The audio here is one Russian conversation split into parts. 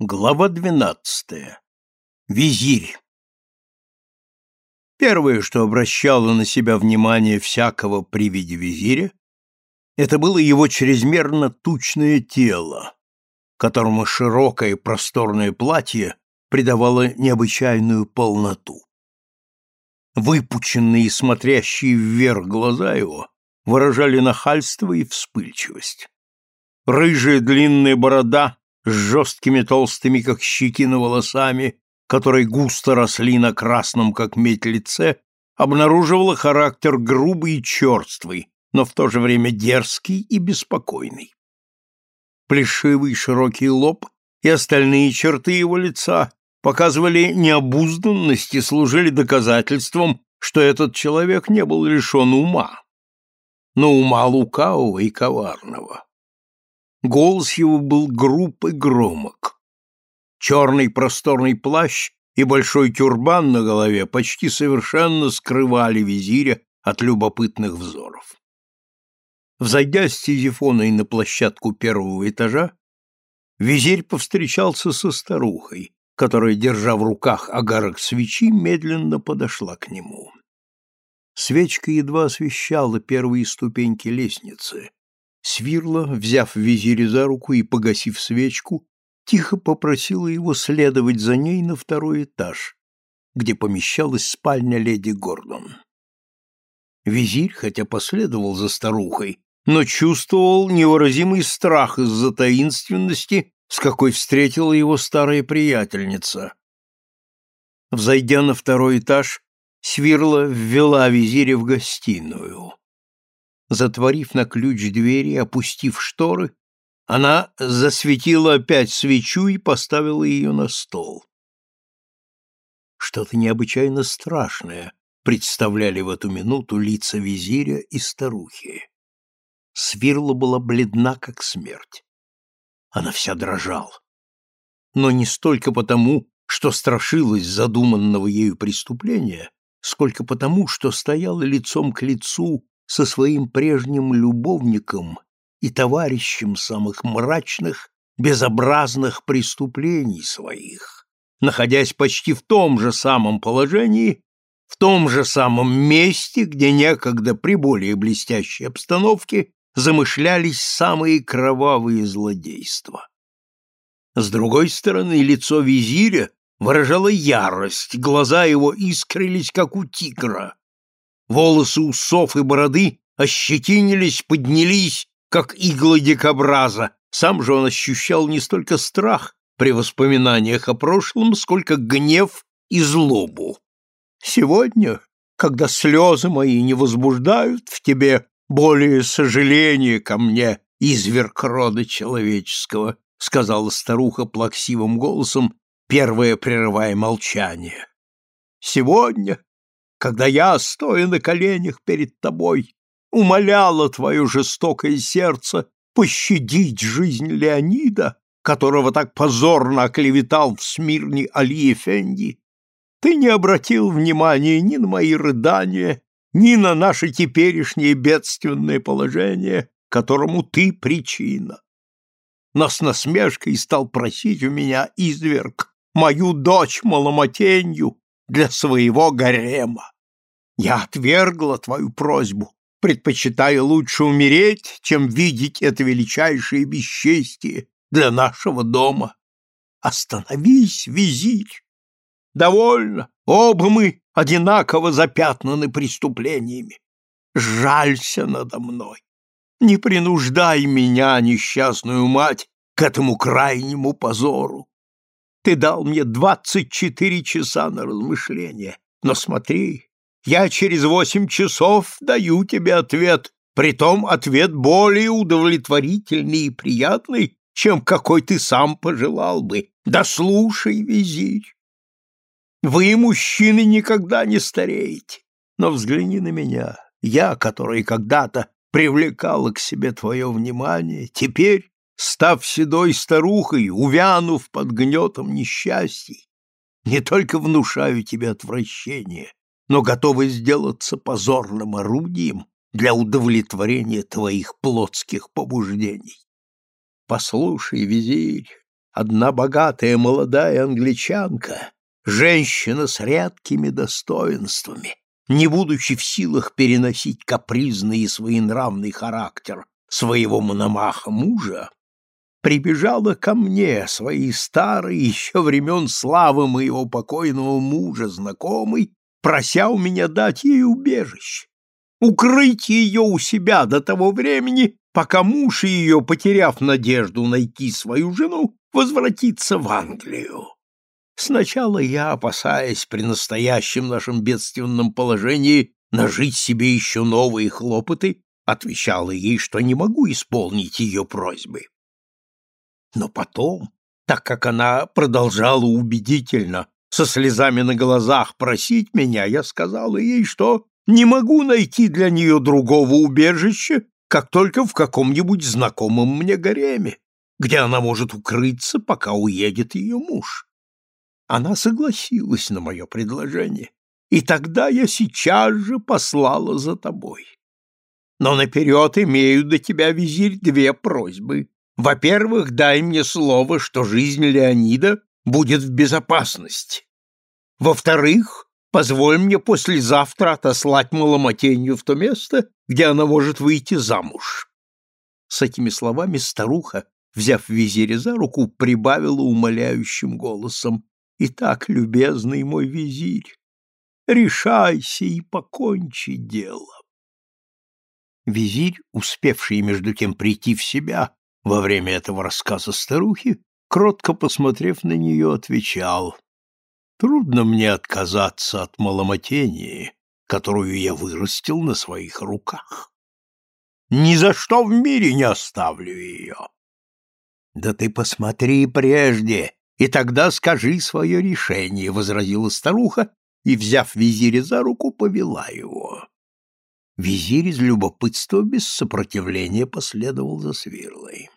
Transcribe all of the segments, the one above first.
Глава двенадцатая. Визирь. Первое, что обращало на себя внимание всякого при виде визиря, это было его чрезмерно тучное тело, которому широкое просторное платье придавало необычайную полноту. Выпученные и смотрящие вверх глаза его выражали нахальство и вспыльчивость. Рыжая длинная борода с жесткими толстыми, как щекина, волосами, которые густо росли на красном, как медь, лице, обнаруживала характер грубый и черствый, но в то же время дерзкий и беспокойный. Плешивый широкий лоб и остальные черты его лица показывали необузданность и служили доказательством, что этот человек не был лишен ума, но ума лукавого и коварного. Голос его был груб и громок. Черный просторный плащ и большой тюрбан на голове почти совершенно скрывали визиря от любопытных взоров. Взойдя с Тизифоной на площадку первого этажа, визирь повстречался со старухой, которая, держа в руках агарок свечи, медленно подошла к нему. Свечка едва освещала первые ступеньки лестницы, Свирла, взяв визиря за руку и погасив свечку, тихо попросила его следовать за ней на второй этаж, где помещалась спальня леди Гордон. Визирь, хотя последовал за старухой, но чувствовал невыразимый страх из-за таинственности, с какой встретила его старая приятельница. Взойдя на второй этаж, Свирла ввела визиря в гостиную. Затворив на ключ двери и опустив шторы, она засветила опять свечу и поставила ее на стол. Что-то необычайно страшное представляли в эту минуту лица визиря и старухи. Свирла была бледна, как смерть. Она вся дрожала. Но не столько потому, что страшилась задуманного ею преступления, сколько потому, что стояла лицом к лицу со своим прежним любовником и товарищем самых мрачных, безобразных преступлений своих, находясь почти в том же самом положении, в том же самом месте, где некогда при более блестящей обстановке замышлялись самые кровавые злодейства. С другой стороны, лицо визиря выражало ярость, глаза его искрились, как у тигра, Волосы усов и бороды ощетинились, поднялись, как иглы дикобраза. Сам же он ощущал не столько страх при воспоминаниях о прошлом, сколько гнев и злобу. Сегодня, когда слезы мои не возбуждают в тебе более сожаления ко мне, изверг рода человеческого, сказала старуха плаксивым голосом, первая прерывая молчание. Сегодня, когда я, стоя на коленях перед тобой, умоляла твое жестокое сердце пощадить жизнь Леонида, которого так позорно оклеветал в Смирне Али Эфенди, ты не обратил внимания ни на мои рыдания, ни на наше теперешнее бедственное положение, которому ты причина. Но с насмешкой стал просить у меня изверг мою дочь Маломотенью для своего гарема. Я отвергла твою просьбу, предпочитая лучше умереть, чем видеть это величайшее бесчестие для нашего дома. Остановись, визирь! Довольно, оба мы одинаково запятнаны преступлениями. Жалься надо мной. Не принуждай меня, несчастную мать, к этому крайнему позору. Ты дал мне двадцать четыре часа на размышление, но смотри, я через восемь часов даю тебе ответ, притом ответ более удовлетворительный и приятный, чем какой ты сам пожелал бы. Да слушай, визирь. Вы, мужчины, никогда не стареете, но взгляни на меня. Я, который когда-то привлекала к себе твое внимание, теперь, став седой старухой, увянув под гнетом несчастий, не только внушаю тебе отвращение, но готовы сделаться позорным орудием для удовлетворения твоих плотских побуждений. Послушай, визирь, одна богатая молодая англичанка, женщина с редкими достоинствами, не будучи в силах переносить капризный и своенравный характер своего мономаха мужа, прибежала ко мне, своей старой еще времен славы моего покойного мужа знакомой, прося у меня дать ей убежище, укрыть ее у себя до того времени, пока муж ее, потеряв надежду найти свою жену, возвратится в Англию. Сначала я, опасаясь при настоящем нашем бедственном положении нажить себе еще новые хлопоты, отвечала ей, что не могу исполнить ее просьбы. Но потом, так как она продолжала убедительно, со слезами на глазах просить меня, я сказала ей, что не могу найти для нее другого убежища, как только в каком-нибудь знакомом мне гареме, где она может укрыться, пока уедет ее муж. Она согласилась на мое предложение, и тогда я сейчас же послала за тобой. Но наперед имею до тебя, визирь, две просьбы. Во-первых, дай мне слово, что жизнь Леонида будет в безопасности. Во-вторых, позволь мне послезавтра отослать Маломотенью в то место, где она может выйти замуж. С этими словами старуха, взяв визиря за руку, прибавила умоляющим голосом. «Итак, любезный мой визирь, решайся и покончи дело». Визирь, успевший между тем прийти в себя, во время этого рассказа старухи, кротко посмотрев на нее, отвечал, «Трудно мне отказаться от маломатении, которую я вырастил на своих руках. Ни за что в мире не оставлю ее». «Да ты посмотри прежде, и тогда скажи свое решение», — возразила старуха и, взяв визиря за руку, повела его. Визирь из любопытства без сопротивления последовал за свирлой.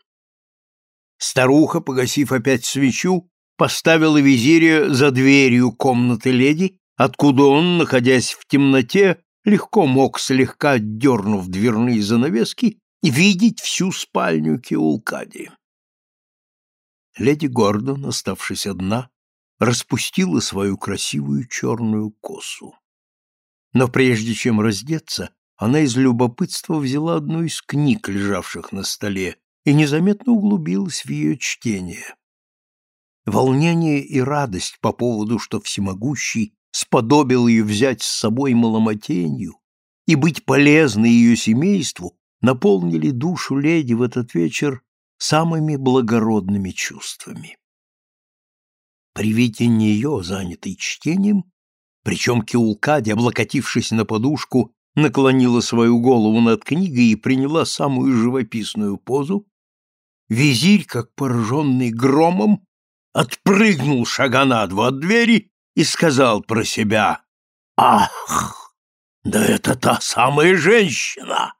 Старуха, погасив опять свечу, поставила визиря за дверью комнаты леди, откуда он, находясь в темноте, легко мог, слегка отдернув дверные занавески, видеть всю спальню Киулкади. Леди Гордон, оставшись одна, распустила свою красивую черную косу. Но прежде чем раздеться, она из любопытства взяла одну из книг, лежавших на столе, и незаметно углубилась в ее чтение. Волнение и радость по поводу, что всемогущий сподобил ее взять с собой маломатенью и быть полезной ее семейству, наполнили душу леди в этот вечер самыми благородными чувствами. При виде нее, занятой чтением, причем Киулкади, облокотившись на подушку, наклонила свою голову над книгой и приняла самую живописную позу, Визирь, как пораженный громом, отпрыгнул шага на два от двери и сказал про себя «Ах, да это та самая женщина!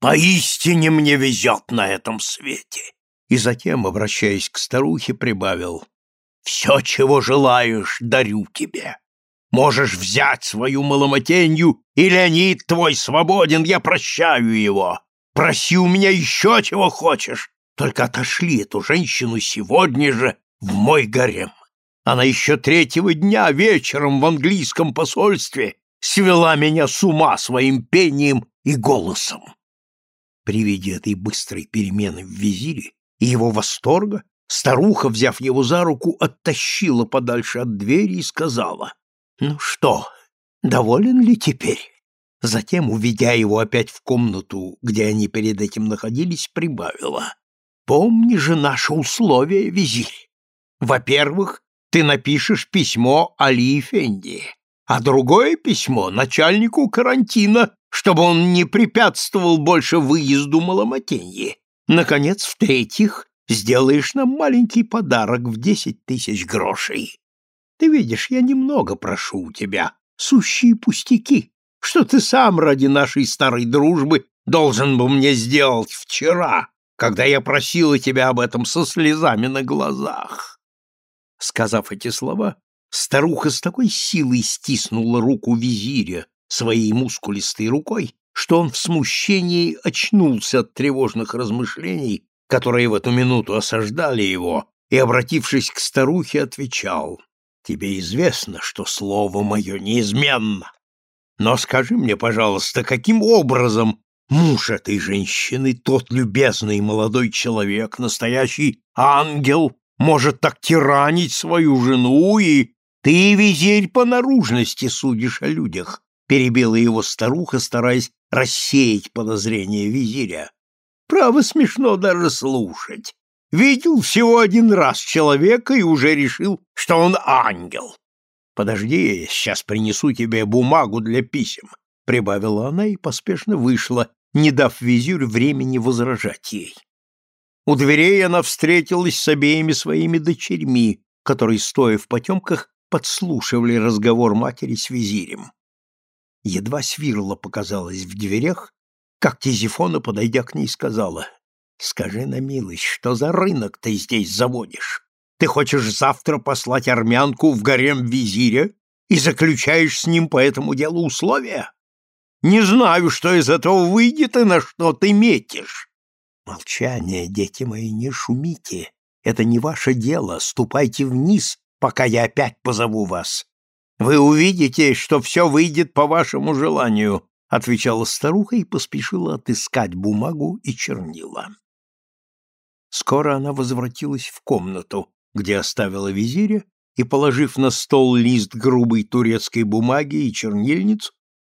Поистине мне везет на этом свете!» И затем, обращаясь к старухе, прибавил «Все, чего желаешь, дарю тебе. Можешь взять свою маломатенью, и Леонид твой свободен, я прощаю его. Проси у меня еще чего хочешь, только отошли эту женщину сегодня же в мой гарем. Она еще третьего дня вечером в английском посольстве свела меня с ума своим пением и голосом. При виде этой быстрой перемены в визире и его восторга старуха, взяв его за руку, оттащила подальше от двери и сказала, «Ну что, доволен ли теперь?» Затем, уведя его опять в комнату, где они перед этим находились, прибавила. Помни же наше условие, визирь. Во-первых, ты напишешь письмо Али Фенди, а другое письмо начальнику карантина, чтобы он не препятствовал больше выезду Маломатеньи. Наконец, в-третьих, сделаешь нам маленький подарок в десять тысяч грошей. Ты видишь, я немного прошу у тебя, сущие пустяки, что ты сам ради нашей старой дружбы должен бы мне сделать вчера, когда я просила тебя об этом со слезами на глазах. Сказав эти слова, старуха с такой силой стиснула руку визиря своей мускулистой рукой, что он в смущении очнулся от тревожных размышлений, которые в эту минуту осаждали его, и, обратившись к старухе, отвечал, «Тебе известно, что слово мое неизменно. Но скажи мне, пожалуйста, каким образом муж этой женщины, тот любезный молодой человек, настоящий ангел, может так тиранить свою жену и... Ты, визирь, по наружности судишь о людях, перебила его старуха, стараясь рассеять подозрения визиря. Право смешно даже слушать. Видел всего один раз человека и уже решил, что он ангел. Подожди, я сейчас принесу тебе бумагу для писем, прибавила она и поспешно вышла, не дав визирю времени возражать ей. У дверей она встретилась с обеими своими дочерьми, которые, стоя в потемках, подслушивали разговор матери с визирем. Едва свирла показалась в дверях, как Тизифона, подойдя к ней, сказала, «Скажи на милость, что за рынок ты здесь заводишь? Ты хочешь завтра послать армянку в гарем визиря и заключаешь с ним по этому делу условия? Не знаю, что из этого выйдет и на что ты метишь. Молчание, дети мои, не шумите. Это не ваше дело. Ступайте вниз, пока я опять позову вас. Вы увидите, что все выйдет по вашему желанию, отвечала старуха и поспешила отыскать бумагу и чернила. Скоро она возвратилась в комнату, где оставила визиря, и, положив на стол лист грубой турецкой бумаги и чернильницу,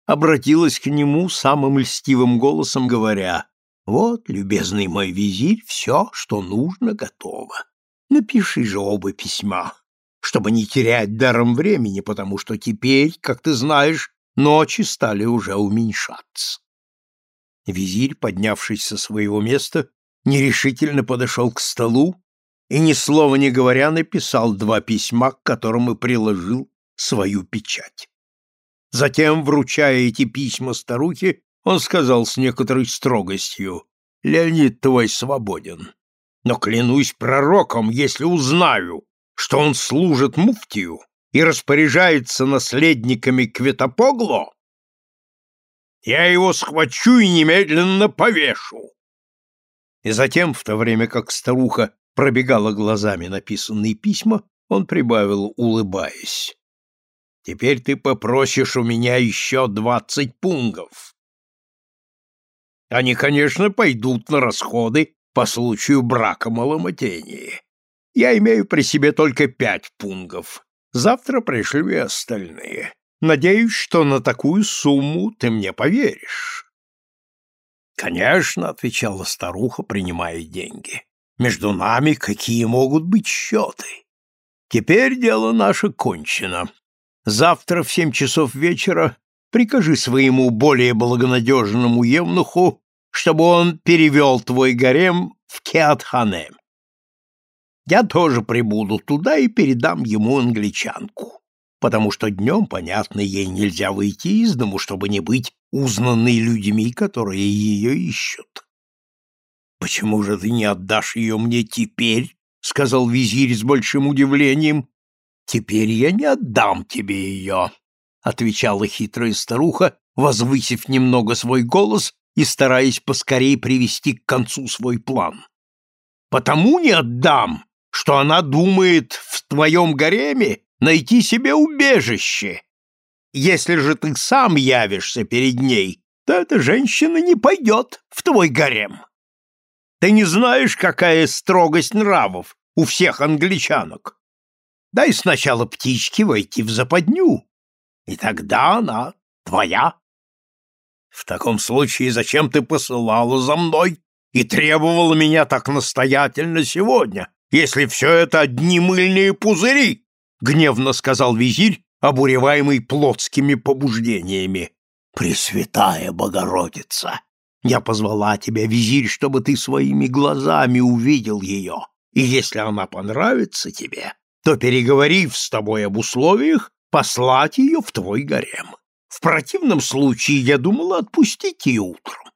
обратилась к нему самым льстивым голосом, говоря вот, любезный мой визирь, все, что нужно, готово. Напиши же оба письма, чтобы не терять даром времени, потому что теперь, как ты знаешь, ночи стали уже уменьшаться. Визирь, поднявшись со своего места, нерешительно подошел к столу и, ни слова не говоря, написал два письма, к которым и приложил свою печать. Затем, вручая эти письма старухе, он сказал с некоторой строгостью, «Леонид твой свободен, но клянусь пророком, если узнаю, что он служит муфтию и распоряжается наследниками Кветопогло, я его схвачу и немедленно повешу». И затем, в то время как старуха пробегала глазами написанные письма, он прибавил, улыбаясь. «Теперь ты попросишь у меня еще двадцать пунгов. Они, конечно, пойдут на расходы по случаю брака маломатении. Я имею при себе только пять пунгов. Завтра пришлю и остальные. Надеюсь, что на такую сумму ты мне поверишь. Конечно, отвечала старуха, принимая деньги. Между нами какие могут быть счеты? Теперь дело наше кончено. Завтра в семь часов вечера прикажи своему более благонадежному евнуху, чтобы он перевел твой гарем в Кеатхане. Я тоже прибуду туда и передам ему англичанку, потому что днем, понятно, ей нельзя выйти из дому, чтобы не быть узнанной людьми, которые ее ищут. — Почему же ты не отдашь ее мне теперь? — сказал визирь с большим удивлением. — Теперь я не отдам тебе ее, — отвечала хитрая старуха, возвысив немного свой голос и стараясь поскорее привести к концу свой план. «Потому не отдам, что она думает в твоем гареме найти себе убежище. Если же ты сам явишься перед ней, то эта женщина не пойдет в твой гарем. Ты не знаешь, какая строгость нравов у всех англичанок. Дай сначала птичке войти в западню, и тогда она твоя. В таком случае зачем ты посылала за мной и требовала меня так настоятельно сегодня, если все это одни мыльные пузыри? Гневно сказал визирь, обуреваемый плотскими побуждениями. Пресвятая Богородица! Я позвала тебя, визирь, чтобы ты своими глазами увидел ее, и если она понравится тебе, то, переговорив с тобой об условиях, послать ее в твой гарем. В противном случае я думала отпустить ее утром.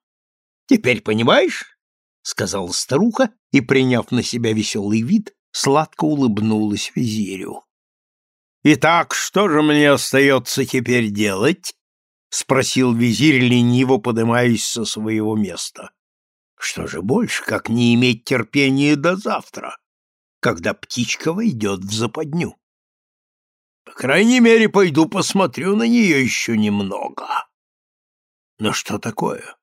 Теперь понимаешь? — сказала старуха и, приняв на себя веселый вид, сладко улыбнулась визирю. «Итак, что же мне остается теперь делать?» — спросил визирь, лениво подымаясь со своего места. «Что же больше, как не иметь терпения до завтра? Когда птичка войдет в западню. По крайней мере, пойду посмотрю на нее еще немного. Но что такое?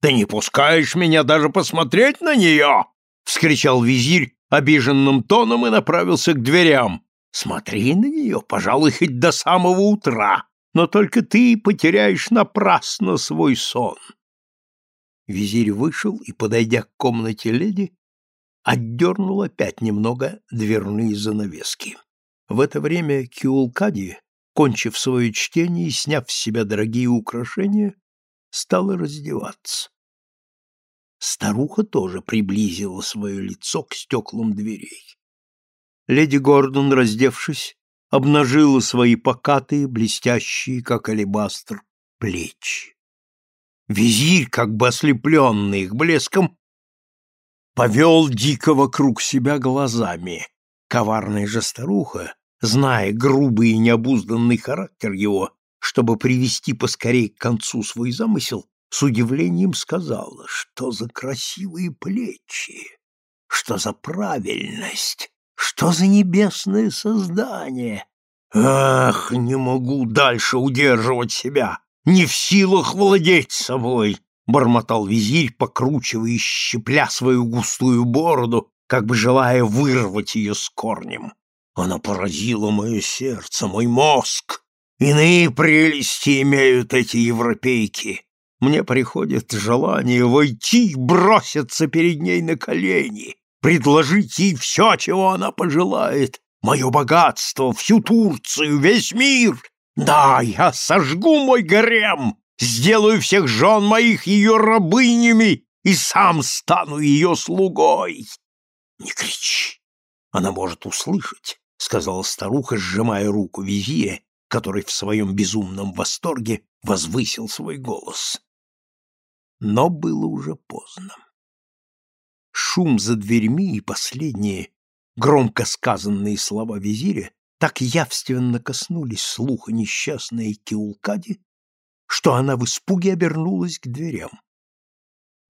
Ты не пускаешь меня даже посмотреть на нее? — вскричал визирь обиженным тоном и направился к дверям. Смотри на нее, пожалуй, хоть до самого утра, но только ты потеряешь напрасно свой сон. Визирь вышел и, подойдя к комнате леди, отдернул опять немного дверные занавески. В это время Киулкади, кончив свое чтение и сняв с себя дорогие украшения, стала раздеваться. Старуха тоже приблизила свое лицо к стеклам дверей. Леди Гордон, раздевшись, обнажила свои покатые, блестящие, как алебастр, плечи. Визирь, как бы ослепленный их блеском, повел дико вокруг себя глазами. Коварная же старуха, зная грубый и необузданный характер его, чтобы привести поскорей к концу свой замысел, с удивлением сказала, что за красивые плечи, что за правильность, что за небесное создание. Ах, не могу дальше удерживать себя, не в силах владеть собой, бормотал визирь, покручивая и щепля свою густую бороду, как бы желая вырвать ее с корнем. Она поразила мое сердце, мой мозг. Иные прелести имеют эти европейки. Мне приходит желание войти и броситься перед ней на колени, предложить ей все, чего она пожелает, мое богатство, всю Турцию, весь мир. Да, я сожгу мой гарем, сделаю всех жен моих ее рабынями и сам стану ее слугой. Не кричи, она может услышать, — сказала старуха, сжимая руку визиря, который в своем безумном восторге возвысил свой голос. Но было уже поздно. Шум за дверьми и последние громко сказанные слова визиря так явственно коснулись слуха несчастной Киулкади, что она в испуге обернулась к дверям.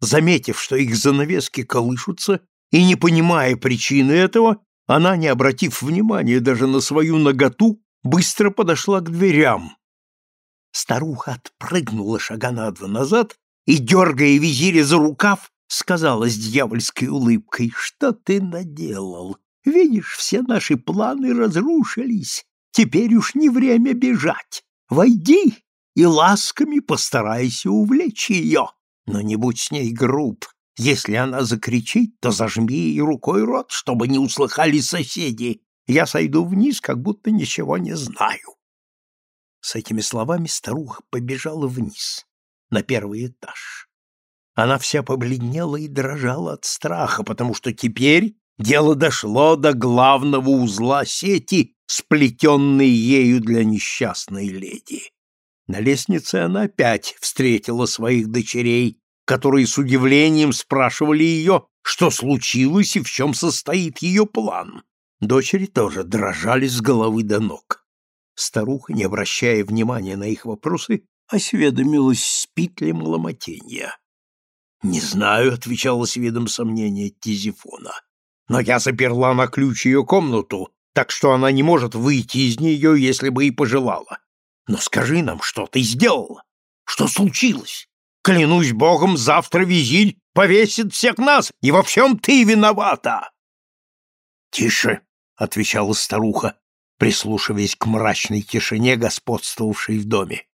Заметив, что их занавески колышутся, и не понимая причины этого, она, не обратив внимания даже на свою наготу, быстро подошла к дверям. Старуха отпрыгнула шага на два назад и, дергая визиря за рукав, сказала с дьявольской улыбкой, «Что ты наделал? Видишь, все наши планы разрушились. Теперь уж не время бежать. Войди и ласками постарайся увлечь ее. Но не будь с ней груб. Если она закричит, то зажми ей рукой рот, чтобы не услыхали соседи. Я сойду вниз, как будто ничего не знаю. С этими словами старуха побежала вниз, на первый этаж. Она вся побледнела и дрожала от страха, потому что теперь дело дошло до главного узла сети, сплетенной ею для несчастной леди. На лестнице она опять встретила своих дочерей, которые с удивлением спрашивали ее, что случилось и в чем состоит ее план. Дочери тоже дрожали с головы до ног. Старуха, не обращая внимания на их вопросы, осведомилась, спит ли маломатенья. «Не знаю», — отвечала с видом сомнения Тизифона. «Но я заперла на ключ ее комнату, так что она не может выйти из нее, если бы и пожелала. Но скажи нам, что ты сделала? Что случилось? Клянусь богом, завтра визирь повесит всех нас, и во всем ты виновата!» «Тише!» — отвечала старуха, прислушиваясь к мрачной тишине, господствовавшей в доме.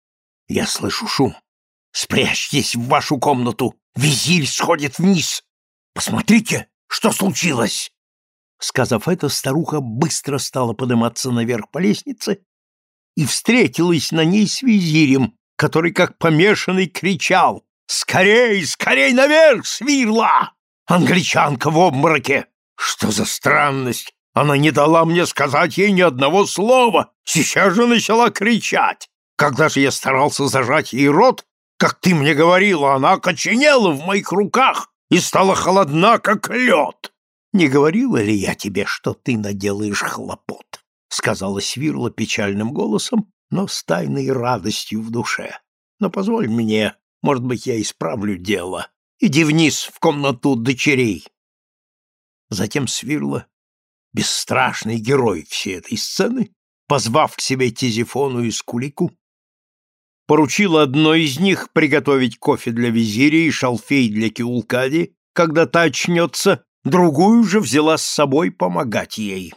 «Я слышу шум. Спрячьтесь в вашу комнату. Визирь сходит вниз. Посмотрите, что случилось!» Сказав это, старуха быстро стала подниматься наверх по лестнице и встретилась на ней с визирем, который, как помешанный, кричал «Скорей, скорей наверх, свирла! Англичанка в обмороке! Что за странность! Она не дала мне сказать ей ни одного слова, сейчас же начала кричать. Когда же я старался зажать ей рот, как ты мне говорила, она окоченела в моих руках и стала холодна, как лед. Не говорила ли я тебе, что ты наделаешь хлопот? — сказала Свирла печальным голосом, но с тайной радостью в душе. Но позволь мне, может быть, я исправлю дело. Иди вниз в комнату дочерей. Затем Свирла бесстрашный герой всей этой сцены, позвав к себе Тизифону и Скулику, поручил одной из них приготовить кофе для визиря и шалфей для Киулкади, когда та очнется, другую же взяла с собой помогать ей.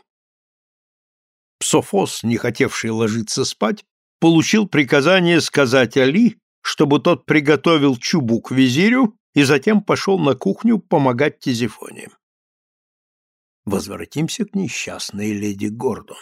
Псофос, не хотевший ложиться спать, получил приказание сказать Али, чтобы тот приготовил чубук визирю и затем пошел на кухню помогать Тизифоне. Возвратимся к несчастной леди Гордон.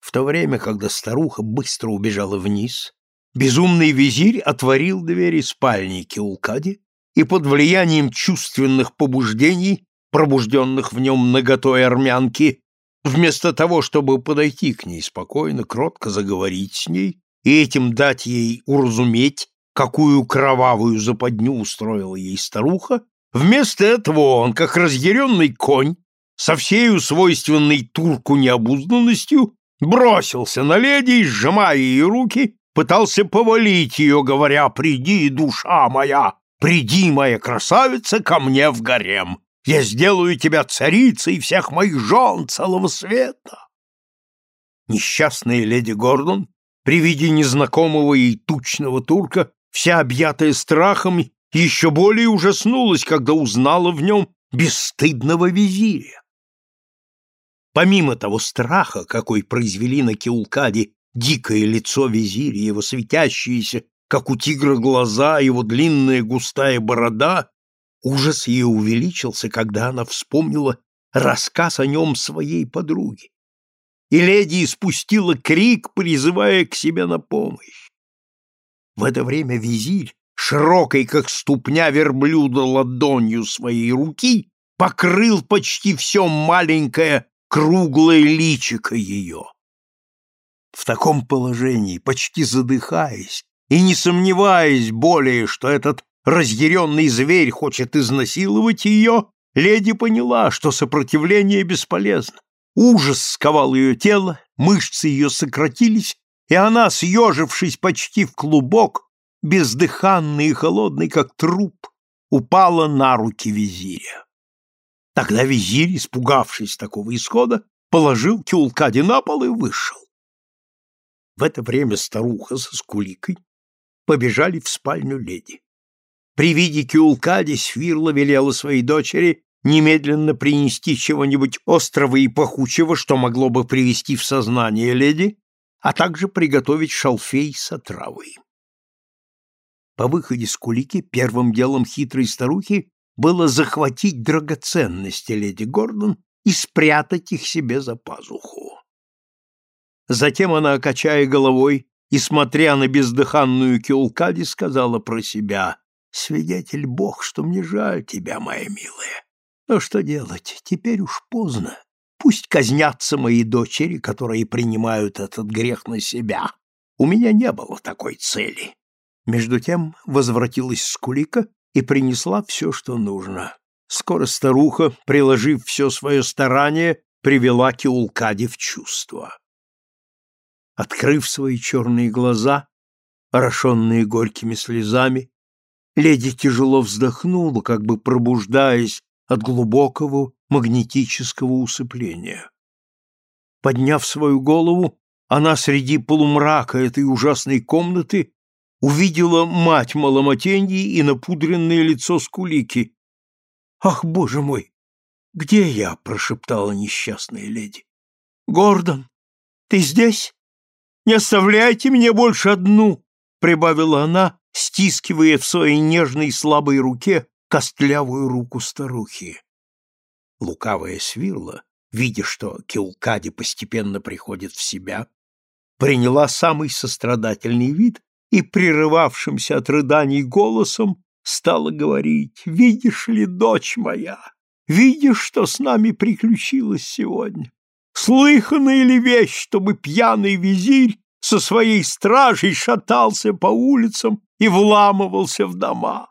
В то время, когда старуха быстро убежала вниз, безумный визирь отворил двери спальни Киулкади и под влиянием чувственных побуждений, пробужденных в нем наготой армянки, вместо того, чтобы подойти к ней спокойно, кротко заговорить с ней и этим дать ей уразуметь, какую кровавую западню устроила ей старуха, вместо этого он, как разъяренный конь, со всею свойственной турку необузданностью, бросился на леди и, сжимая ее руки, пытался повалить ее, говоря «Приди, душа моя, приди, моя красавица, ко мне в гарем, я сделаю тебя царицей всех моих жен целого света». Несчастная леди Гордон при виде незнакомого ей тучного турка, вся объятая страхом, еще более ужаснулась, когда узнала в нем бесстыдного визиря. Помимо того страха, какой произвели на Киулкаде дикое лицо визиря, его светящиеся, как у тигра, глаза, его длинная густая борода, ужас ее увеличился, когда она вспомнила рассказ о нем своей подруги. И леди испустила крик, призывая к себе на помощь. В это время визирь, широкой, как ступня верблюда, ладонью своей руки, покрыл почти все маленькое круглое личико ее. В таком положении, почти задыхаясь и не сомневаясь более, что этот разъяренный зверь хочет изнасиловать ее, леди поняла, что сопротивление бесполезно. Ужас сковал ее тело, мышцы ее сократились, и она, съежившись почти в клубок, бездыханный и холодный, как труп, упала на руки визиря. Тогда визирь, испугавшись такого исхода, положил Киулкади на пол и вышел. В это время старуха со скуликой побежали в спальню леди. При виде Киулкади Свирла велела своей дочери немедленно принести чего-нибудь острого и пахучего, что могло бы привести в сознание леди, а также приготовить шалфей с отравой. По выходе с кулики первым делом хитрой старухи было захватить драгоценности леди Гордон и спрятать их себе за пазуху. Затем она, качая головой и смотря на бездыханную Киулкади, сказала про себя, «Свидетель Бог, что мне жаль тебя, моя милая. Но что делать, теперь уж поздно. Пусть казнятся мои дочери, которые принимают этот грех на себя. У меня не было такой цели». Между тем возвратилась Скулика и принесла все, что нужно. Скоро старуха, приложив все свое старание, привела Киулкади в чувство. Открыв свои черные глаза, орошенные горькими слезами, леди тяжело вздохнула, как бы пробуждаясь от глубокого магнетического усыпления. Подняв свою голову, она среди полумрака этой ужасной комнаты увидела мать Маломатеньи и напудренное лицо Скулики. «Ах, боже мой! Где я?» — прошептала несчастная леди. «Гордон, ты здесь? Не оставляйте меня больше одну!» — прибавила она, стискивая в своей нежной слабой руке костлявую руку старухи. Лукавая свирла, видя, что Килкади постепенно приходит в себя, приняла самый сострадательный вид и прерывавшимся от рыданий голосом стала говорить, «Видишь ли, дочь моя, видишь, что с нами приключилось сегодня? Слыханная ли вещь, чтобы пьяный визирь со своей стражей шатался по улицам и вламывался в дома,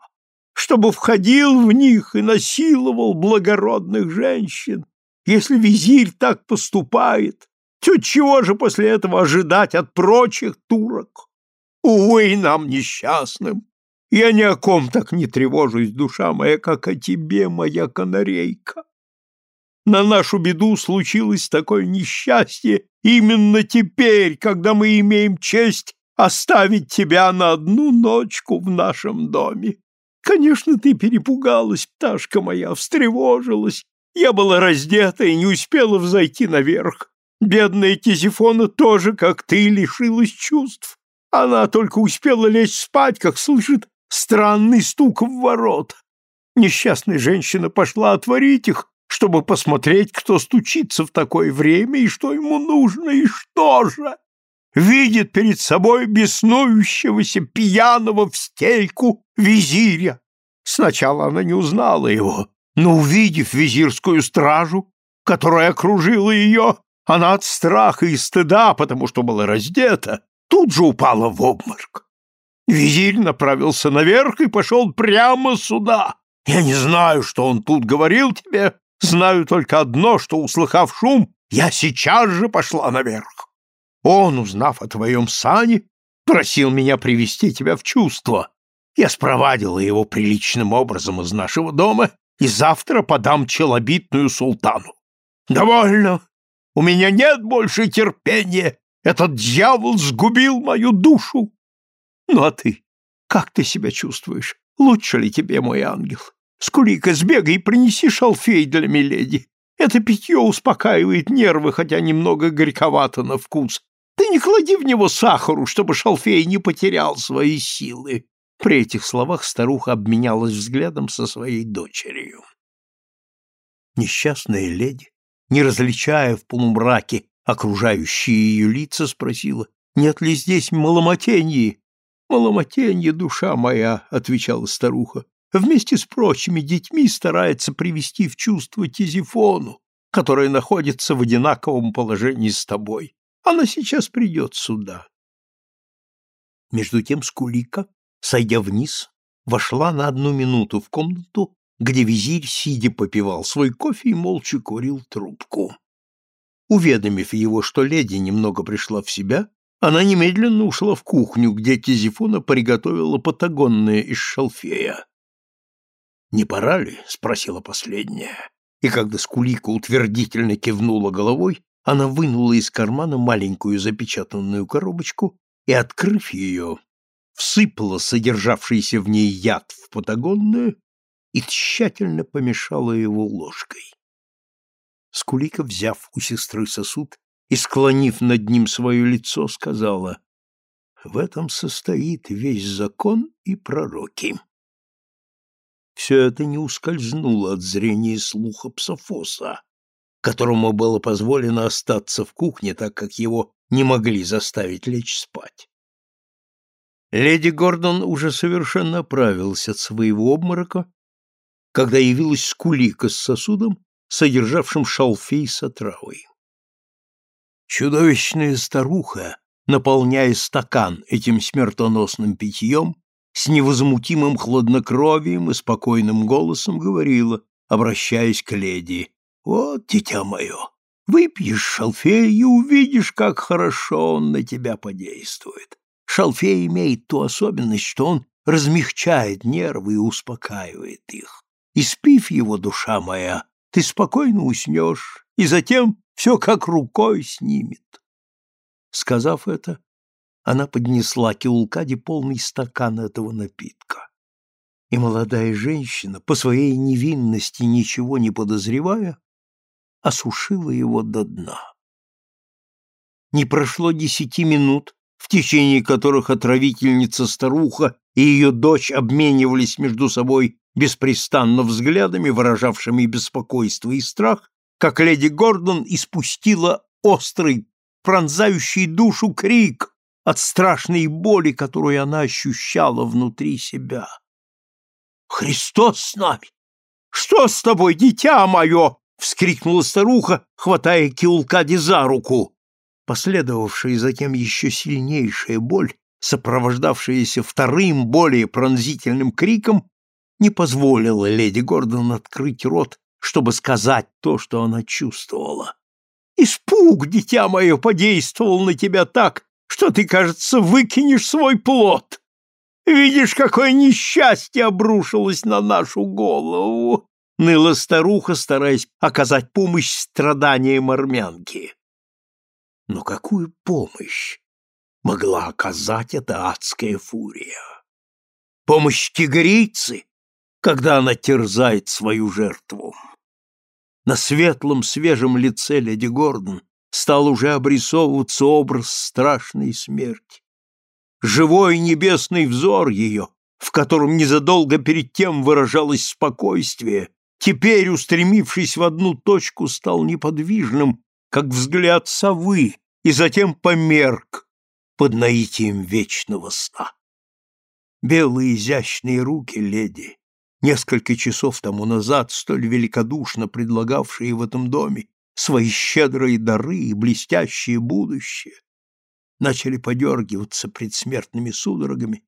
чтобы входил в них и насиловал благородных женщин? Если визирь так поступает, то чего же после этого ожидать от прочих турок? Увы, нам несчастным! Я ни о ком так не тревожусь, душа моя, как о тебе, моя канарейка. на нашу беду случилось такое несчастье именно теперь, когда мы имеем честь оставить тебя на одну ночку в нашем доме. Конечно, ты перепугалась, пташка моя, встревожилась. Я была раздета и не успела взойти наверх. Бедная Тизифона тоже, как ты, лишилась чувств. Она только успела лечь спать, как слышит странный стук в ворот. Несчастная женщина пошла отворить их, чтобы посмотреть, кто стучится в такое время и что ему нужно, и что же. Видит перед собой беснующегося пьяного в стельку визиря. Сначала она не узнала его, но, увидев визирскую стражу, которая окружила ее, она от страха и стыда, потому что была раздета, тут же упала в обморок. Визирь направился наверх и пошел прямо сюда. Я не знаю, что он тут говорил тебе, знаю только одно, что, услыхав шум, я сейчас же пошла наверх. Он, узнав о твоем сане, просил меня привести тебя в чувство. Я спровадила его приличным образом из нашего дома и завтра подам челобитную султану. Довольно. У меня нет больше терпения. Этот дьявол сгубил мою душу. Ну а ты? Как ты себя чувствуешь? Лучше ли тебе, мой ангел? Скули-ка, сбегай и принеси шалфей для миледи. Это питье успокаивает нервы, хотя немного горьковато на вкус. Ты не клади в него сахару, чтобы шалфей не потерял свои силы. При этих словах старуха обменялась взглядом со своей дочерью. Несчастная леди, не различая в полумраке окружающие ее лица, спросила, «Нет ли здесь маломотеньи?» «Маломотенье, душа моя», — отвечала старуха, «вместе с прочими детьми старается привести в чувство Тизифону, которая находится в одинаковом положении с тобой. Она сейчас придет сюда». Между тем Скулика, сойдя вниз, вошла на одну минуту в комнату, где визирь, сидя, попивал свой кофе и молча курил трубку. Уведомив его, что леди немного пришла в себя, она немедленно ушла в кухню, где Тизифона приготовила патагонное из шалфея. «Не пора ли?» — спросила последняя. И когда Скулика утвердительно кивнула головой, она вынула из кармана маленькую запечатанную коробочку и, открыв ее, всыпала содержавшийся в ней яд в патагонную и тщательно помешала его ложкой. Скулика, взяв у сестры сосуд и склонив над ним свое лицо, сказала, «В этом состоит весь закон и пророки». Все это не ускользнуло от зрения слуха Псофоса, которому было позволено остаться в кухне, так как его не могли заставить лечь спать. Леди Гордон уже совершенно оправился от своего обморока, когда явилась скулика с сосудом, содержавшим шалфей с отравой. Чудовищная старуха, наполняя стакан этим смертоносным питьем, с невозмутимым хладнокровием и спокойным голосом говорила, обращаясь к леди, «Вот, дитя мое, выпьешь шалфей и увидишь, как хорошо он на тебя подействует. Шалфей имеет ту особенность, что он размягчает нервы и успокаивает их. Испив его, душа моя, ты спокойно уснешь, и затем все как рукой снимет. Сказав это, она поднесла к Иулкаде полный стакан этого напитка. И молодая женщина, по своей невинности ничего не подозревая, осушила его до дна. Не прошло десяти минут, в течение которых отравительница-старуха и ее дочь обменивались между собой беспрестанно взглядами, выражавшими беспокойство и страх, как леди Гордон испустила острый, пронзающий душу крик от страшной боли, которую она ощущала внутри себя. «Христос с нами! Что с тобой, дитя мое?» — вскрикнула старуха, хватая Киулкади за руку. Последовавшая затем еще сильнейшая боль, сопровождавшаяся вторым, более пронзительным криком, не позволила леди Гордон открыть рот, чтобы сказать то, что она чувствовала. «Испуг, дитя мое, подействовал на тебя так, что ты, кажется, выкинешь свой плод. Видишь, какое несчастье обрушилось на нашу голову. Ныла старуха, стараясь оказать помощь страданиям армянки. Но какую помощь могла оказать эта адская фурия? Помощь тигрицы, когда она терзает свою жертву. На светлом свежем лице леди Гордон стал уже обрисовываться образ страшной смерти. Живой небесный взор ее, в котором незадолго перед тем выражалось спокойствие, теперь, устремившись в одну точку, стал неподвижным, как взгляд совы, и затем померк под наитием вечного сна. Белые изящные руки леди, несколько часов тому назад столь великодушно предлагавшие в этом доме свои щедрые дары и блестящее будущее, начали подергиваться предсмертными судорогами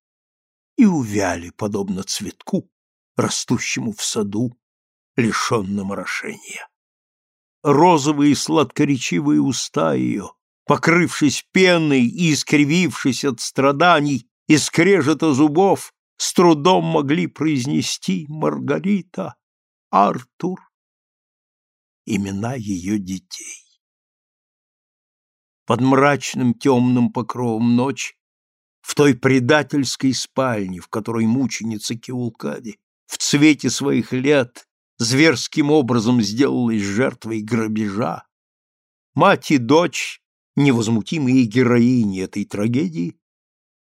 и увяли, подобно цветку, растущему в саду, лишенном орошения. Розовые сладкоречивые уста ее, покрывшись пеной и искривившись от страданий и скрежета зубов, с трудом могли произнести Маргарита, Артур, имена ее детей. Под мрачным темным покровом ночи, в той предательской спальне, в которой мученица Киулкади в цвете своих лет зверским образом сделалась жертвой грабежа, мать и дочь, невозмутимые героини этой трагедии,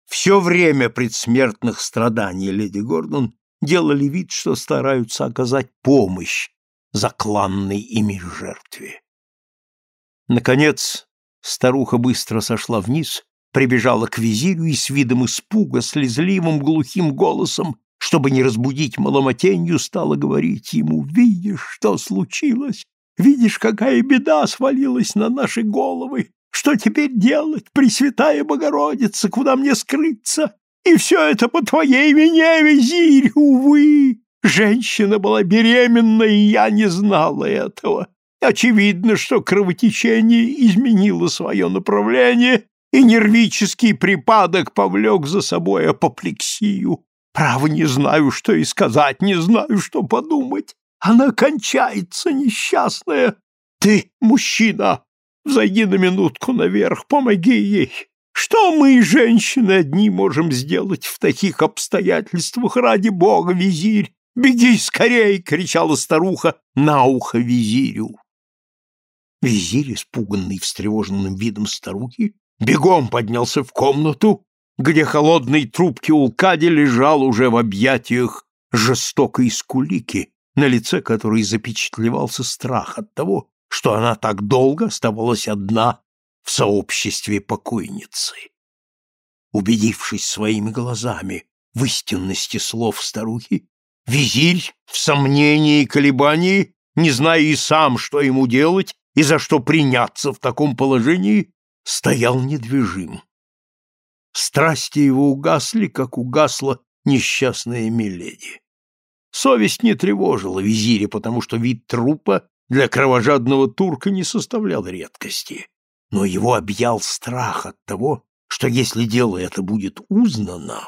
все время предсмертных страданий леди Гордон делали вид, что стараются оказать помощь закланной ими жертве. Наконец, старуха быстро сошла вниз, прибежала к визирю и с видом испуга, слезливым глухим голосом, чтобы не разбудить маломатенью, стала говорить ему, «Видишь, что случилось? Видишь, какая беда свалилась на наши головы? Что теперь делать, Пресвятая Богородица, куда мне скрыться? И все это по твоей вине, визирь, увы!» Женщина была беременна, и я не знала этого. Очевидно, что кровотечение изменило свое направление, и нервический припадок повлек за собой апоплексию. Право, не знаю, что и сказать, не знаю, что подумать. Она кончается, несчастная. Ты, мужчина, взойди на минутку наверх, помоги ей. Что мы, женщины, одни можем сделать в таких обстоятельствах? Ради бога, визирь, «Беги скорей!» — кричала старуха на ухо визирю. Визирь, испуганный встревоженным видом старухи, бегом поднялся в комнату, где холодный труп Киулкади лежал уже в объятиях жестокой скулики, на лице которой запечатлевался страх от того, что она так долго оставалась одна в сообществе покойницы. Убедившись своими глазами в истинности слов старухи, Визирь в сомнении и колебании, не зная и сам, что ему делать и за что приняться в таком положении, стоял недвижим. Страсти его угасли, как угасла несчастная Миледи. Совесть не тревожила визиря, потому что вид трупа для кровожадного турка не составлял редкости. Но его объял страх от того, что если дело это будет узнано,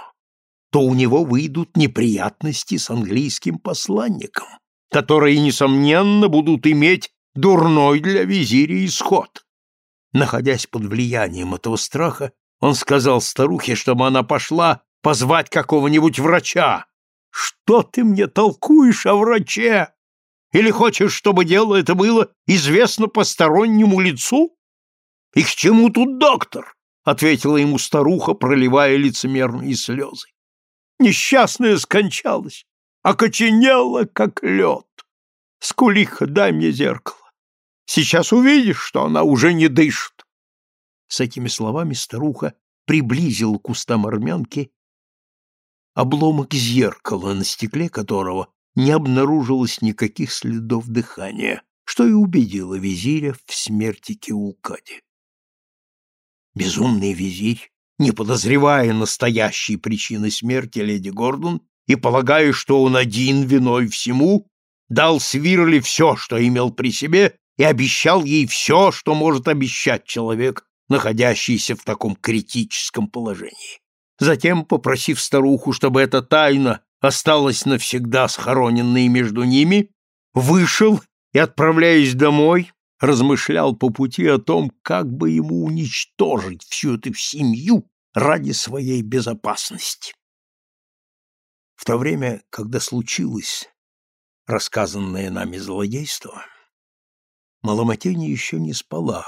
то у него выйдут неприятности с английским посланником, которые, несомненно, будут иметь дурной для визиря исход. Находясь под влиянием этого страха, он сказал старухе, чтобы она пошла позвать какого-нибудь врача. «Что ты мне толкуешь о враче? Или хочешь, чтобы дело это было известно постороннему лицу? И к чему тут доктор?» — ответила ему старуха, проливая лицемерные слезы. Несчастная скончалась, окоченела, как лед. Скулиха, дай мне зеркало. Сейчас увидишь, что она уже не дышит. С этими словами старуха приблизила к устам армянки обломок зеркала, на стекле которого не обнаружилось никаких следов дыхания, что и убедило визиря в смерти Киулкади. Безумный визирь не подозревая настоящей причины смерти леди Гордон и полагая, что он один виной всему, дал Свирли все, что имел при себе, и обещал ей все, что может обещать человек, находящийся в таком критическом положении. Затем, попросив старуху, чтобы эта тайна осталась навсегда схороненной между ними, вышел и, отправляясь домой, размышлял по пути о том, как бы ему уничтожить всю эту семью ради своей безопасности. В то время, когда случилось рассказанное нами злодейство, Маломатени еще не спала,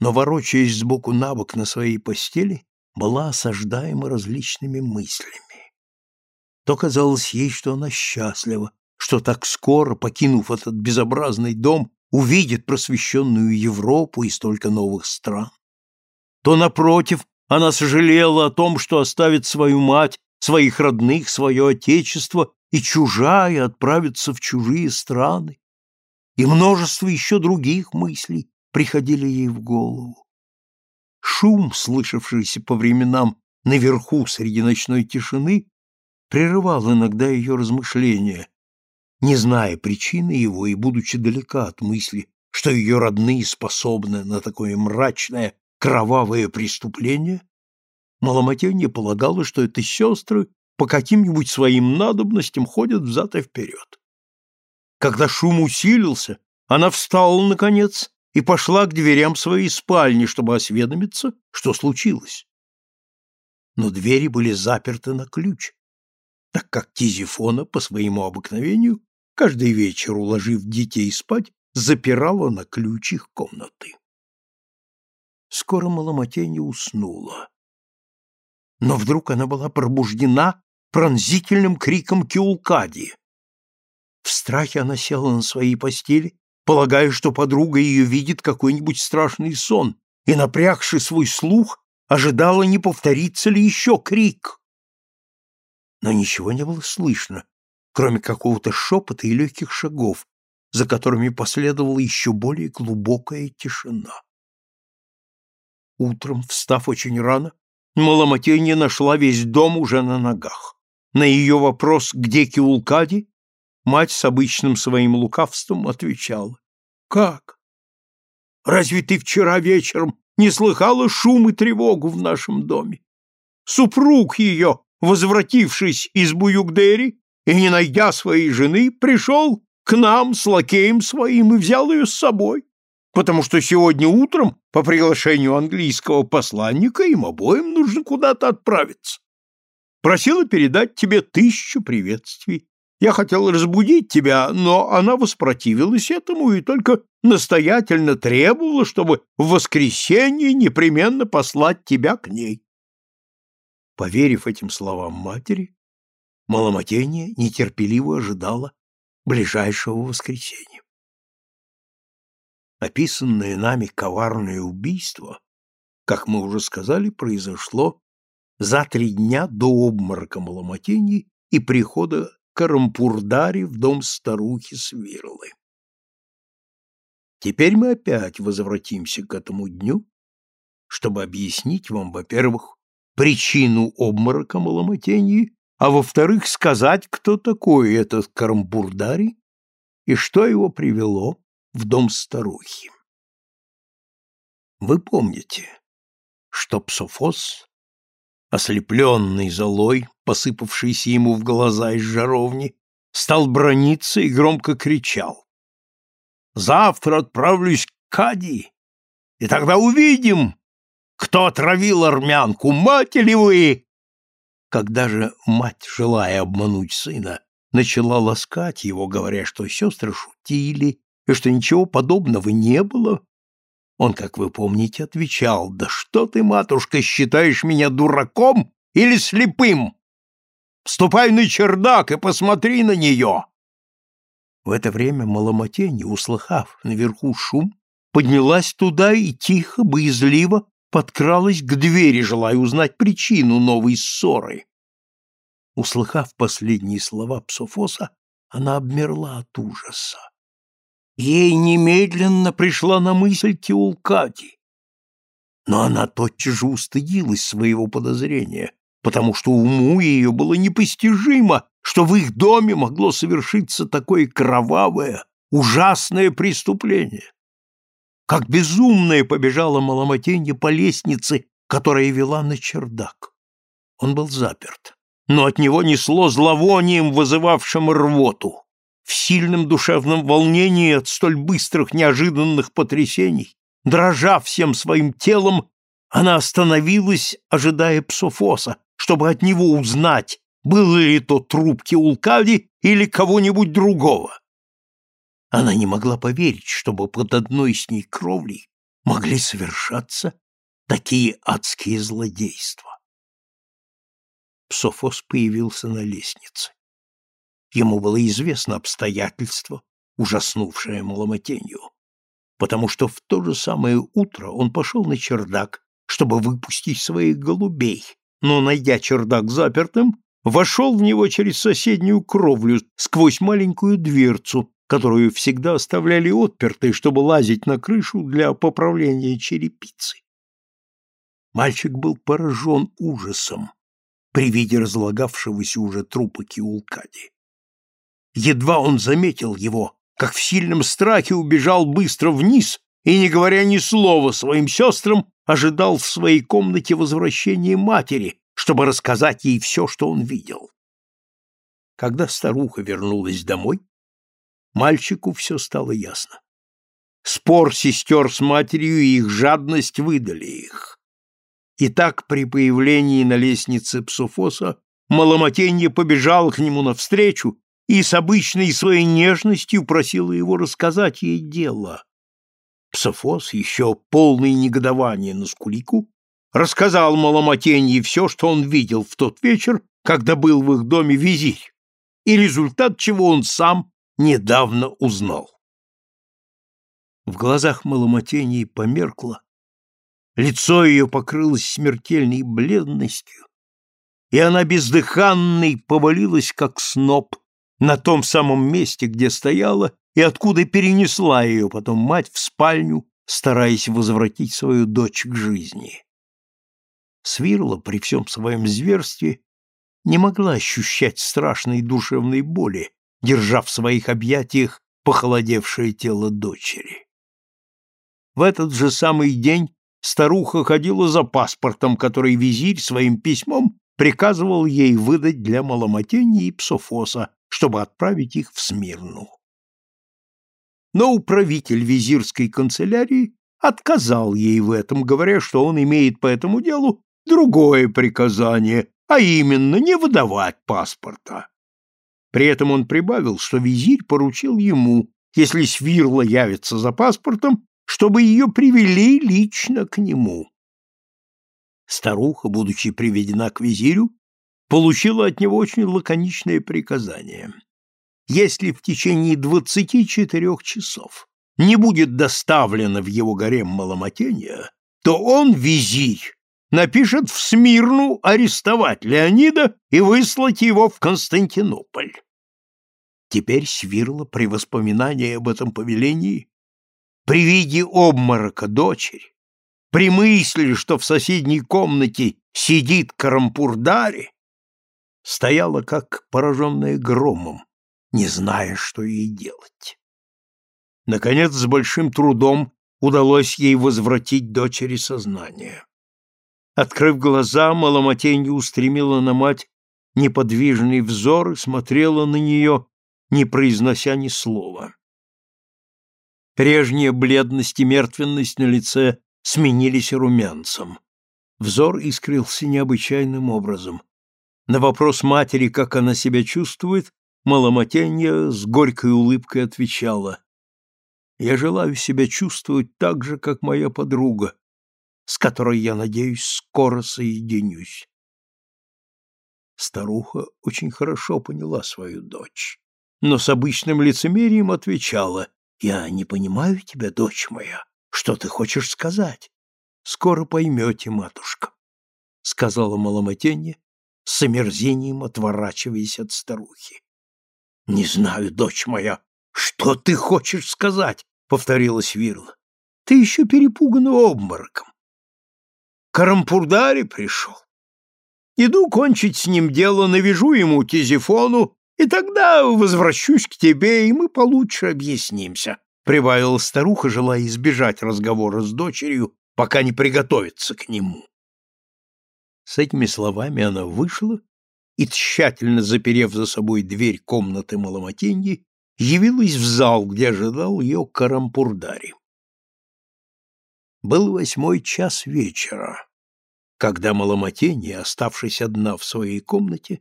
но, ворочаясь сбоку на бок на своей постели, была осаждаема различными мыслями. То казалось ей, что она счастлива, что так скоро, покинув этот безобразный дом, увидит просвещенную Европу и столько новых стран. То, напротив, она сожалела о том, что оставит свою мать, своих родных, свое отечество и чужая отправится в чужие страны. И множество еще других мыслей приходили ей в голову. Шум, слышавшийся по временам наверху среди ночной тишины, прерывал иногда ее размышления, не зная причины его и будучи далека от мысли, что ее родные способны на такое мрачное, кровавое преступление, Маломатенья полагала, что это сестры по каким-нибудь своим надобностям ходят взад и вперед. Когда шум усилился, она встала, наконец, и пошла к дверям своей спальни, чтобы осведомиться, что случилось. Но двери были заперты на ключ, так как Тизифона, по своему обыкновению, каждый вечер, уложив детей спать, запирала на ключ их комнаты. Скоро Маломатенья уснула. Но вдруг она была пробуждена пронзительным криком Киулкади. В страхе она села на своей постели, полагая, что подруга ее видит какой-нибудь страшный сон, и, напрягши свой слух, ожидала, не повторится ли еще крик. Но ничего не было слышно, кроме какого-то шепота и легких шагов, за которыми последовала еще более глубокая тишина. Утром, встав очень рано, Маломатенья нашла весь дом уже на ногах. На ее вопрос «Где Киулкади?» Мать с обычным своим лукавством отвечала. «Как? Разве ты вчера вечером не слыхала шум и тревогу в нашем доме? Супруг ее, возвратившись из Буюкдери и не найдя своей жены, пришел к нам с лакеем своим и взял ее с собой потому что сегодня утром по приглашению английского посланника им обоим нужно куда-то отправиться. Просила передать тебе тысячу приветствий. Я хотел разбудить тебя, но она воспротивилась этому и только настоятельно требовала, чтобы в воскресенье непременно послать тебя к ней. Поверив этим словам матери, Маломатения нетерпеливо ожидала ближайшего воскресенья описанное нами коварное убийство, как мы уже сказали, произошло за три дня до обморока Маломатеньи и прихода Карампурдари в дом старухи Свирлы. Теперь мы опять возвратимся к этому дню, чтобы объяснить вам, во-первых, причину обморока Маломатеньи, а во-вторых, сказать, кто такой этот Карампурдари и что его привело в дом старухи. Вы помните, что Псофос, ослепленный золой, посыпавшийся ему в глаза из жаровни, стал брониться и громко кричал. «Завтра отправлюсь к Кади, и тогда увидим, кто отравил армянку, мать или вы!» Когда же мать, желая обмануть сына, начала ласкать его, говоря, что сестры шутили и что ничего подобного не было, он, как вы помните, отвечал, «Да что ты, матушка, считаешь меня дураком или слепым? Ступай на чердак и посмотри на нее!» В это время Маломатень, услыхав наверху шум, поднялась туда и тихо, боязливо подкралась к двери, желая узнать причину новой ссоры. Услыхав последние слова Псофоса, она обмерла от ужаса. Ей немедленно пришла на мысль Теулкати. Но она тотчас же устыдилась своего подозрения, потому что уму ее было непостижимо, что в их доме могло совершиться такое кровавое, ужасное преступление. Как безумная побежала Маломатенья по лестнице, которая вела на чердак. Он был заперт, но от него несло зловонием, вызывавшим рвоту. в сильном душевном волнении от столь быстрых неожиданных потрясений, дрожа всем своим телом, она остановилась, ожидая Псофоса, чтобы от него узнать, был ли то труп Киулкади или кого-нибудь другого. Она не могла поверить, чтобы под одной с ней кровлей могли совершаться такие адские злодейства. Псофос появился на лестнице. Ему было известно обстоятельство, ужаснувшее Маломотенью, потому что в то же самое утро он пошел на чердак, чтобы выпустить своих голубей, но, найдя чердак запертым, вошел в него через соседнюю кровлю сквозь маленькую дверцу, которую всегда оставляли отпертой, чтобы лазить на крышу для поправления черепицы. Мальчик был поражен ужасом при виде разлагавшегося уже трупа Киулкади. Едва он заметил его, как в сильном страхе убежал быстро вниз и, не говоря ни слова своим сестрам, ожидал в своей комнате возвращения матери, чтобы рассказать ей все, что он видел. Когда старуха вернулась домой, мальчику все стало ясно. Спор сестер с матерью и их жадность выдали их. И так при появлении на лестнице Псофоса Маломатенье побежал к нему навстречу и с обычной своей нежностью просила его рассказать ей дело. Псофос, еще полный негодования на скулику, рассказал Маломатенье все, что он видел в тот вечер, когда был в их доме визирь, и результат чего он сам недавно узнал. В глазах Маломатеньи померкло, лицо ее покрылось смертельной бледностью, и она бездыханной повалилась, как сноп, на том самом месте, где стояла, и откуда перенесла ее потом мать в спальню, стараясь возвратить свою дочь к жизни. Свирла при всем своем зверстве не могла ощущать страшной душевной боли, держа в своих объятиях похолодевшее тело дочери. В этот же самый день старуха ходила за паспортом, который визирь своим письмом приказывал ей выдать для Маломотения и Псофоса, чтобы отправить их в Смирну. Но управитель визирской канцелярии отказал ей в этом, говоря, что он имеет по этому делу другое приказание, а именно не выдавать паспорта. При этом он прибавил, что визирь поручил ему, если Свирла явится за паспортом, чтобы ее привели лично к нему. Старуха, будучи приведена к визирю, получила от него очень лаконичное приказание. Если в течение двадцати четырех часов не будет доставлено в его гарем маломатения, то он, визирь, напишет в Смирну арестовать Леонида и выслать его в Константинополь. Теперь Свирла при воспоминании об этом повелении, при виде обморока дочери, при мысли, что в соседней комнате сидит Карампурдари, стояла как пораженная громом, не зная, что ей делать. Наконец, с большим трудом удалось ей возвратить дочери сознание. Открыв глаза, Маломатенья устремила на мать неподвижный взор и смотрела на нее, не произнося ни слова. Прежняя бледность и мертвенность на лице сменились румянцем. Взор искрился необычайным образом. На вопрос матери, как она себя чувствует, Маломатенья с горькой улыбкой отвечала. «Я желаю себя чувствовать так же, как моя подруга, с которой, я надеюсь, скоро соединюсь». Старуха очень хорошо поняла свою дочь, но с обычным лицемерием отвечала. «Я не понимаю тебя, дочь моя. Что ты хочешь сказать?» «Скоро поймете, матушка», — сказала Маломатенья, с омерзением отворачиваясь от старухи. — Не знаю, дочь моя, что ты хочешь сказать, — повторила Свирла. — Ты еще перепугана обмороком. Карампурдари пришел. Иду кончить с ним дело, навяжу ему тизифону, и тогда возвращусь к тебе, и мы получше объяснимся, — прибавила старуха, желая избежать разговора с дочерью, пока не приготовится к нему. С этими словами она вышла и, тщательно заперев за собой дверь комнаты Маломатеньи, явилась в зал, где ожидал ее Карампурдари. Был восьмой час вечера, когда Маломатенья, оставшись одна в своей комнате,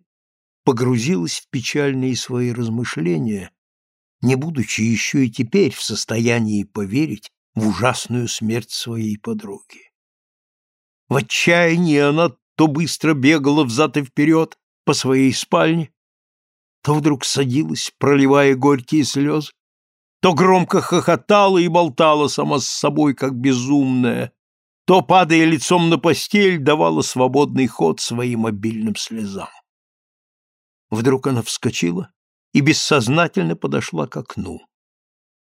погрузилась в печальные свои размышления, не будучи еще и теперь в состоянии поверить в ужасную смерть своей подруги. В отчаянии она то быстро бегала взад и вперед по своей спальне, то вдруг садилась, проливая горькие слезы, то громко хохотала и болтала сама с собой, как безумная, то, падая лицом на постель, давала свободный ход своим обильным слезам. Вдруг она вскочила и бессознательно подошла к окну.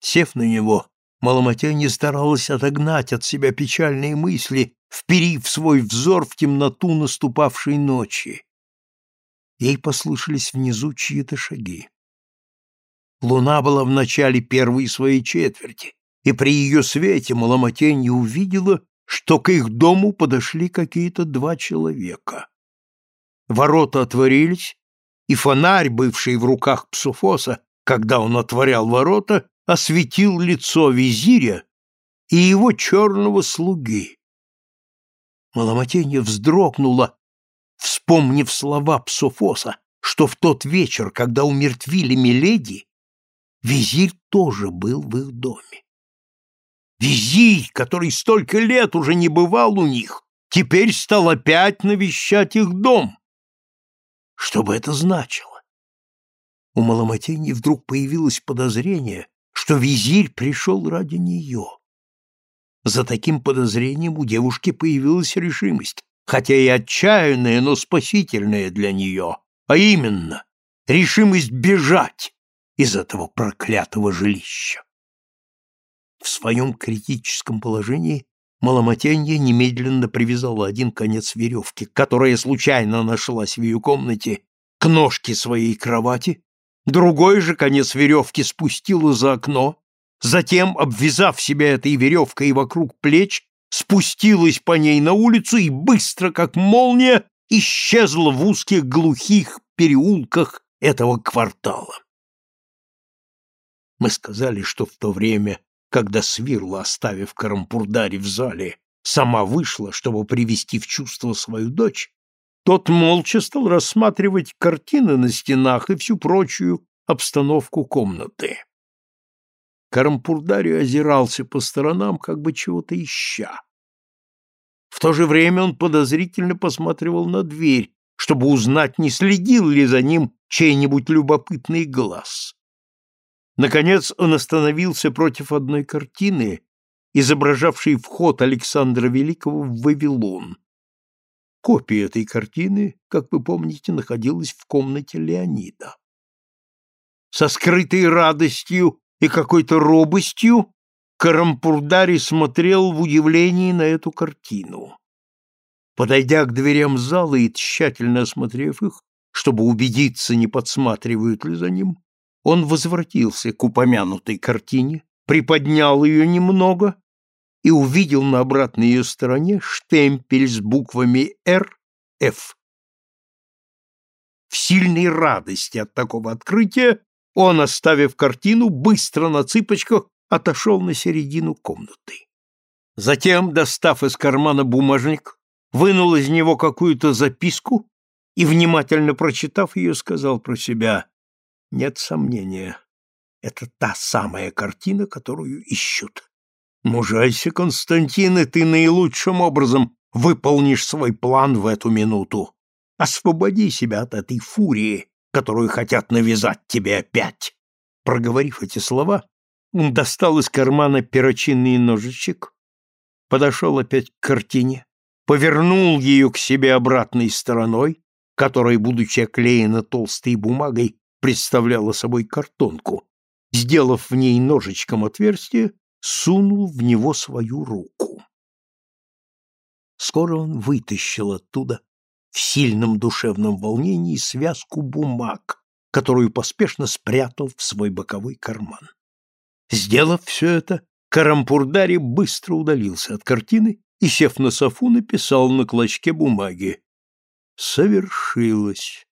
Сев на него, Маломатя не старалась отогнать от себя печальные мысли, вперив свой взор в темноту наступавшей ночи. Ей послышались внизу чьи-то шаги. Луна была в начале первой своей четверти, и при ее свете Маломатенья увидела, что к их дому подошли какие-то два человека. Ворота отворились, и фонарь, бывший в руках Псуфоса, когда он отворял ворота, осветил лицо визиря и его черного слуги. Маломатенья вздрогнула, вспомнив слова Псофоса, что в тот вечер, когда умертвили Миледи, визирь тоже был в их доме. Визирь, который столько лет уже не бывал у них, теперь стал опять навещать их дом. Что бы это значило? У Маломатени вдруг появилось подозрение, что визирь пришел ради нее. За таким подозрением у девушки появилась решимость, хотя и отчаянная, но спасительная для нее, а именно решимость бежать из этого проклятого жилища. В своем критическом положении Маломатенья немедленно привязала один конец веревки, которая случайно нашлась в ее комнате, к ножке своей кровати, другой же конец веревки спустила за окно, затем, обвязав себя этой веревкой вокруг плеч, спустилась по ней на улицу и быстро, как молния, исчезла в узких глухих переулках этого квартала. Мы сказали, что в то время когда Свирла, оставив Карампурдари в зале, сама вышла, чтобы привести в чувство свою дочь, тот молча стал рассматривать картины на стенах и всю прочую обстановку комнаты. Карампурдари озирался по сторонам, как бы чего-то ища. В то же время он подозрительно посматривал на дверь, чтобы узнать, не следил ли за ним чей-нибудь любопытный глаз. Наконец он остановился против одной картины, изображавшей вход Александра Великого в Вавилон. Копия этой картины, как вы помните, находилась в комнате Леонида. Со скрытой радостью и какой-то робостью Карампурдари смотрел в удивлении на эту картину. Подойдя к дверям зала и тщательно осмотрев их, чтобы убедиться, не подсматривают ли за ним, он возвратился к упомянутой картине, приподнял ее немного и увидел на обратной ее стороне штемпель с буквами «Р», «Ф». В сильной радости от такого открытия он, оставив картину, быстро на цыпочках отошел на середину комнаты. Затем, достав из кармана бумажник, вынул из него какую-то записку и, внимательно прочитав ее, сказал про себя нет сомнения, это та самая картина, которую ищут. Мужайся, Константин, и ты наилучшим образом выполнишь свой план в эту минуту. Освободи себя от этой фурии, которую хотят навязать тебе опять. Проговорив эти слова, он достал из кармана перочинный ножичек, подошел опять к картине, повернул ее к себе обратной стороной, которая, будучи оклеена толстой бумагой, представляла собой картонку, сделав в ней ножичком отверстие, сунул в него свою руку. Скоро он вытащил оттуда в сильном душевном волнении связку бумаг, которую поспешно спрятал в свой боковой карман. Сделав все это, Карампурдари быстро удалился от картины и, сев на софу, написал на клочке бумаги «Совершилось»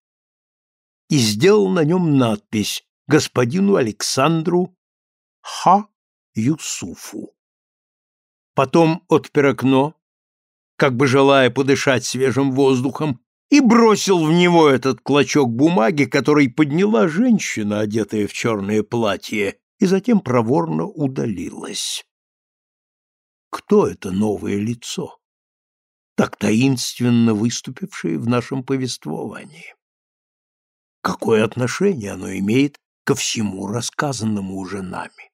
и сделал на нем надпись господину Александру Ха Юсуфу. Потом отпер окно, как бы желая подышать свежим воздухом, и бросил в него этот клочок бумаги, который подняла женщина, одетая в черное платье, и затем проворно удалилась. Кто это новое лицо, так таинственно выступившее в нашем повествовании? Какое отношение оно имеет ко всему рассказанному уже нами?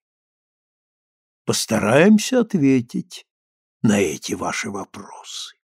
Постараемся ответить на эти ваши вопросы.